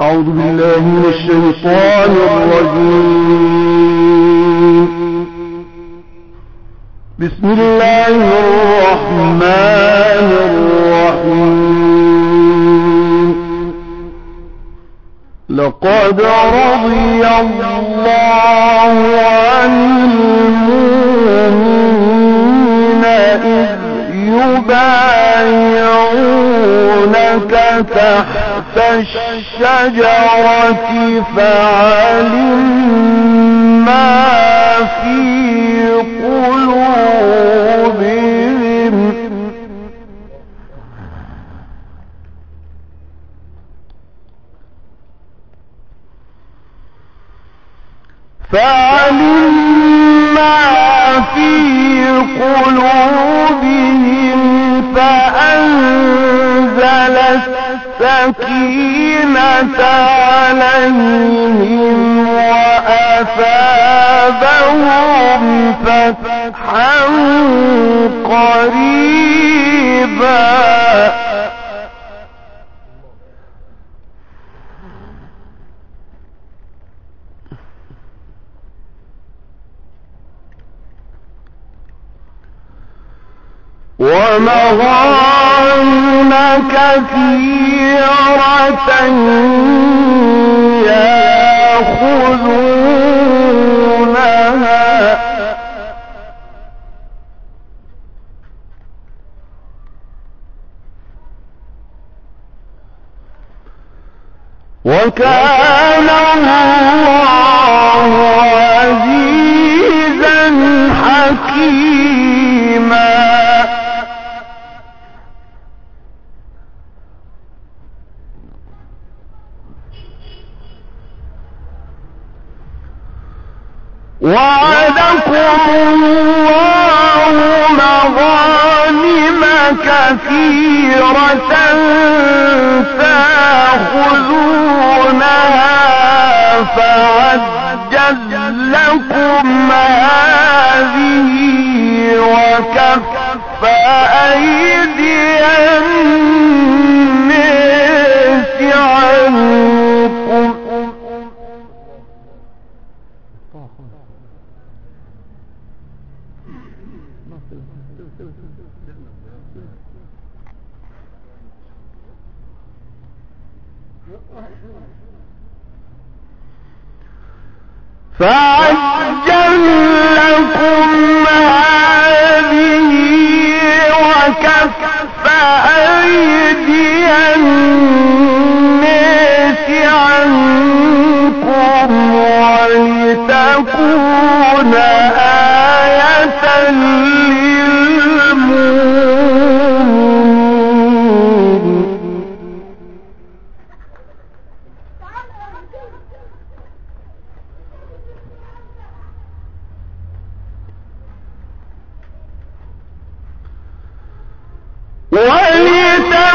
أعوذ بالله من الشيطان الرجيم. بسم الله الرحمن الرحيم. لقد رضي الله عن المؤمنين إذ يبايعونك تحت الشجرة فعلم ما في قلوبهم. فعلم ما في قلوبهم. فأنزل السكينة عليهم وأثابهم فتحا قريبا ومغانم كثيرة يأخذونها وكان الله عزيزا حكيما تأخذونها فعجل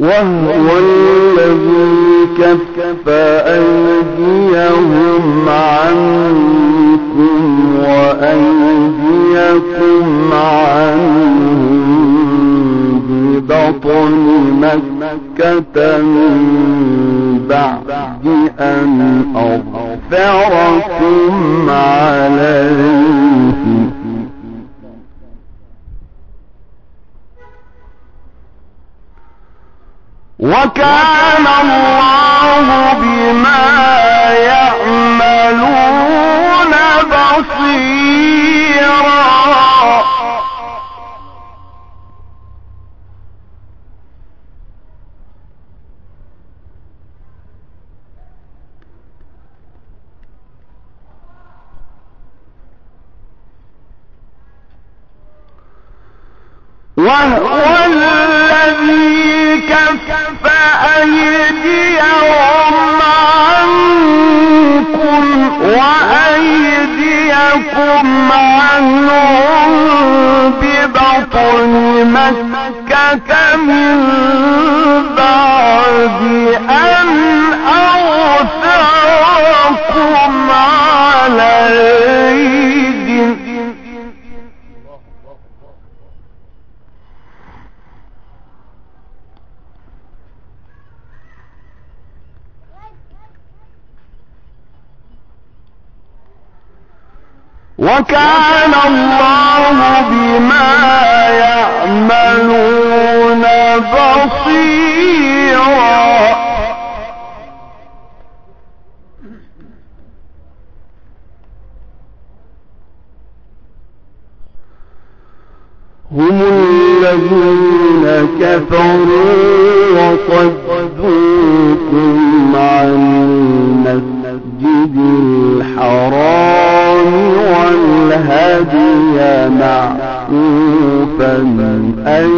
وهو الذي كف أيديهم عنكم وأيديكم عنهم ببطن مكة من بعد أن أغفركم عليهم وكان الله بما وكان الله بما يعملون بصيرا أن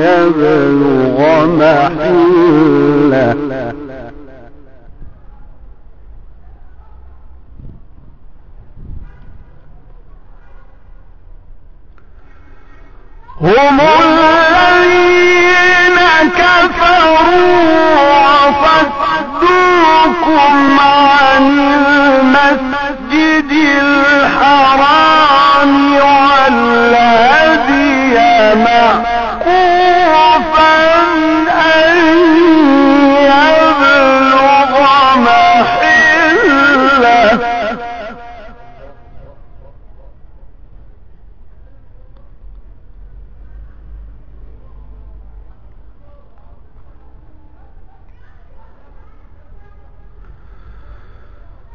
يبلغ محله.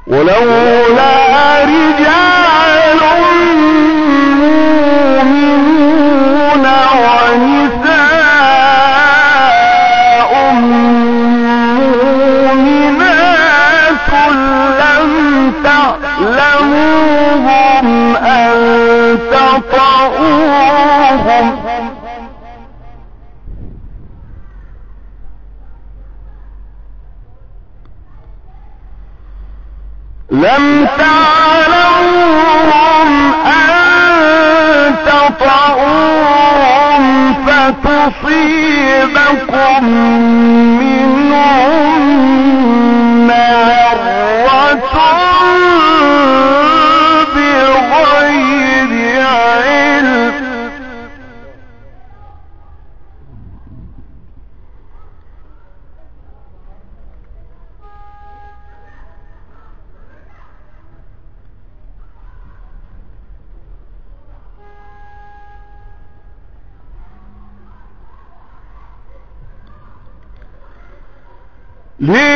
ولولا رجال مؤمنون ونساء مؤمنات لم تعلموهم أن تطؤوهم em ليدخل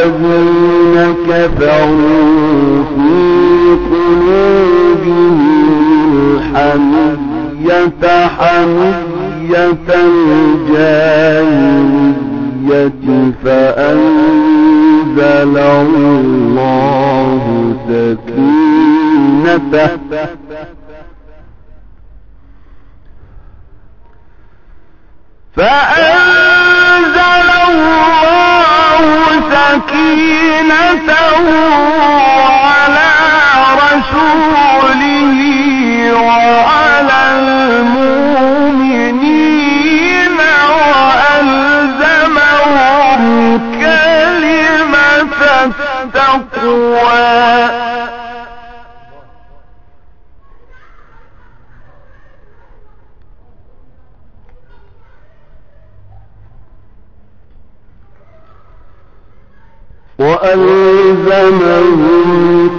الذين كفروا في قلوبهم الحمية حمية الجاهلية فأنزل الله سكينته. فأنزل سكينته على رسوله وعلى المؤمنين وألزمهم كلمة التقوى. وألزمهم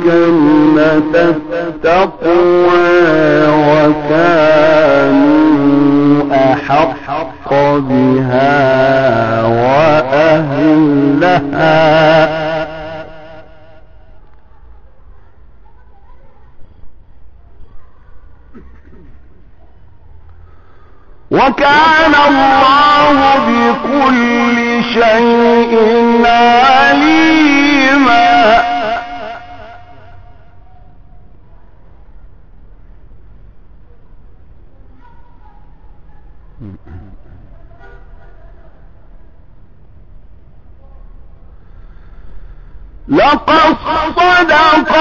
كلمة التقوى وكانوا أحق بها وأهلها. وكان الله بكل شيء عليما لقد صدق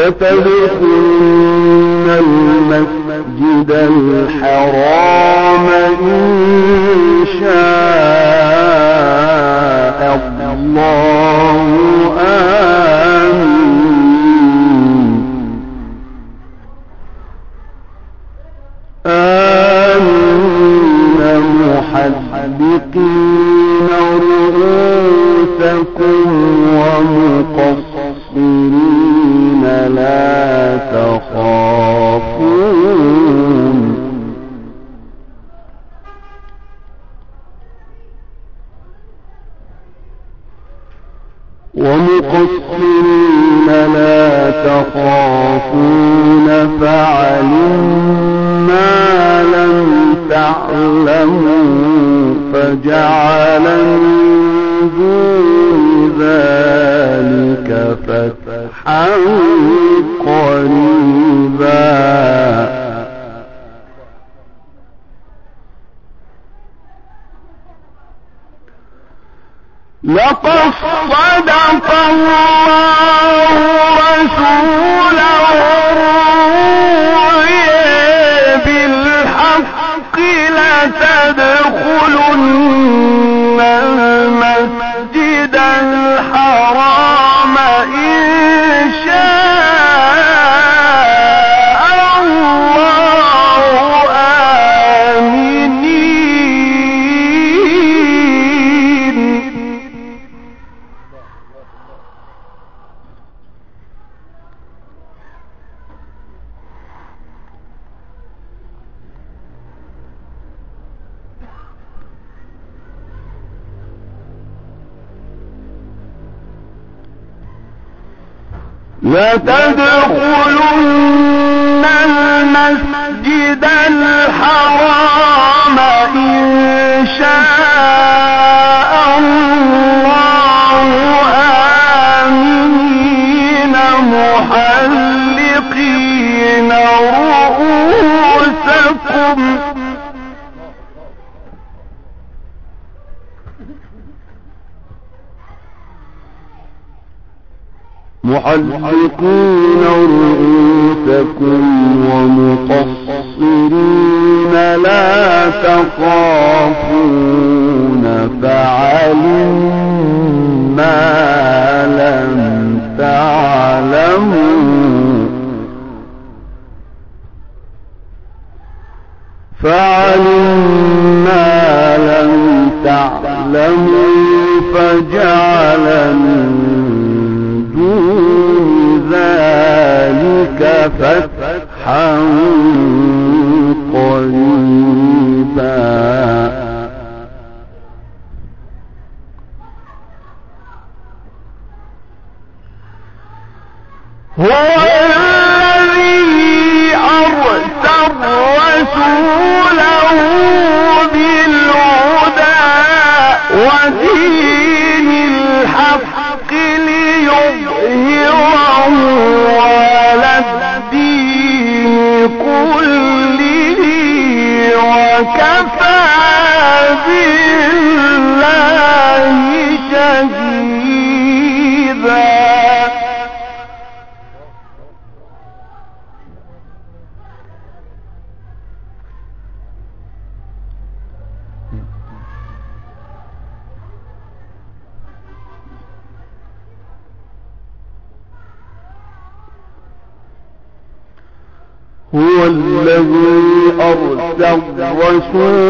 لتدخلن أن لتدخلن المسجد الحرام إن شاء محلقون رؤوسكم ومقصرين لا تخافون فعلم ما لم تعلموا فعلم ما لم تعلموا فجعل من ربك فتحا قريبا. الذي أرسل رسوله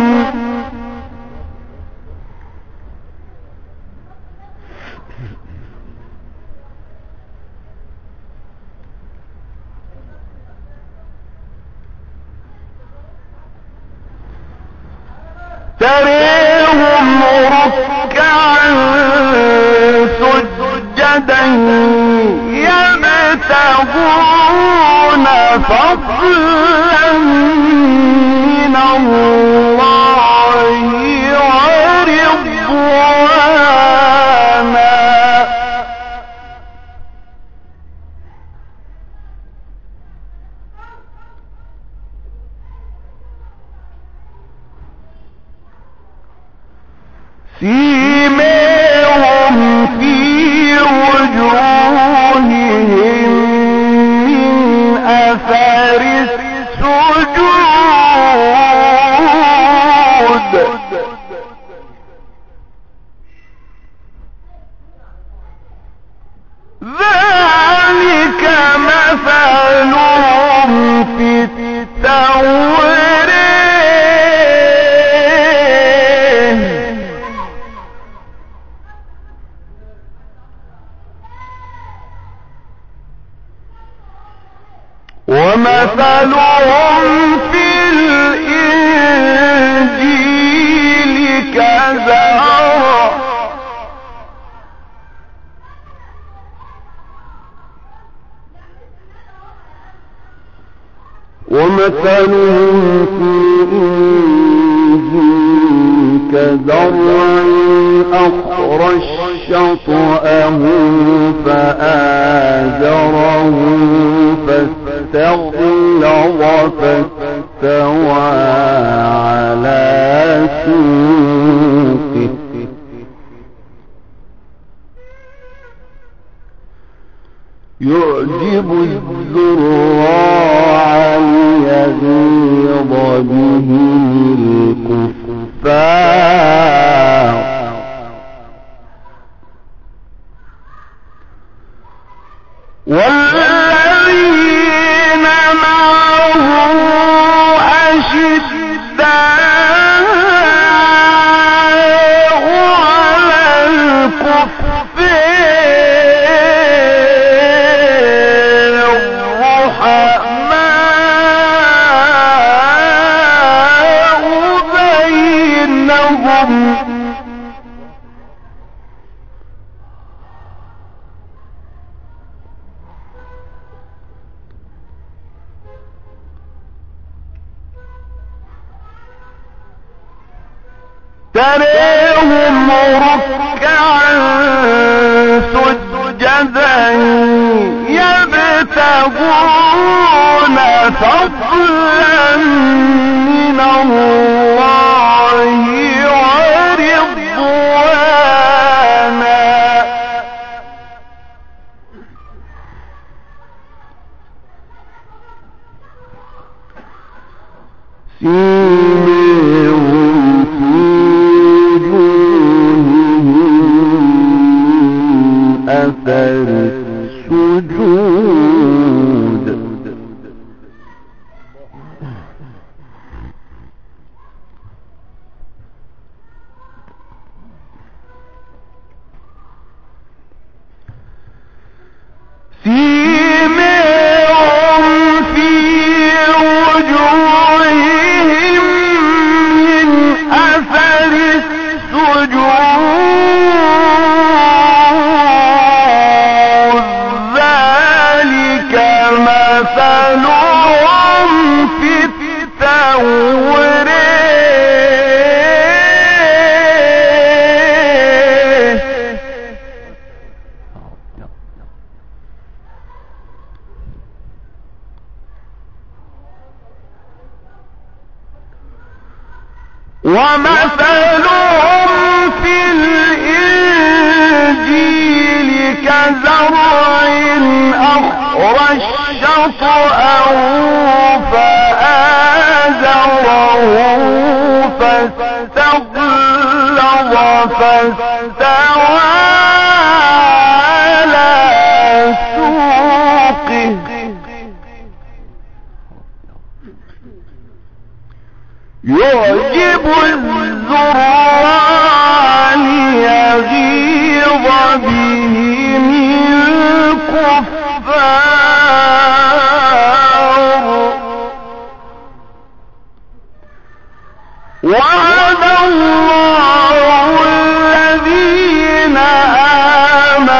Mm-hmm. ومثلهم في الإنجيل كزرع أخرج شطأه فآزره فاستغلظ فاستوى على سوقه. يعجب ليغيظ به الكفار. والذين معه أشداء مثلهم في التوراة فاستغلظ فاستوى على سوقه. يعجب الزراع ليغيظ بهم الكفار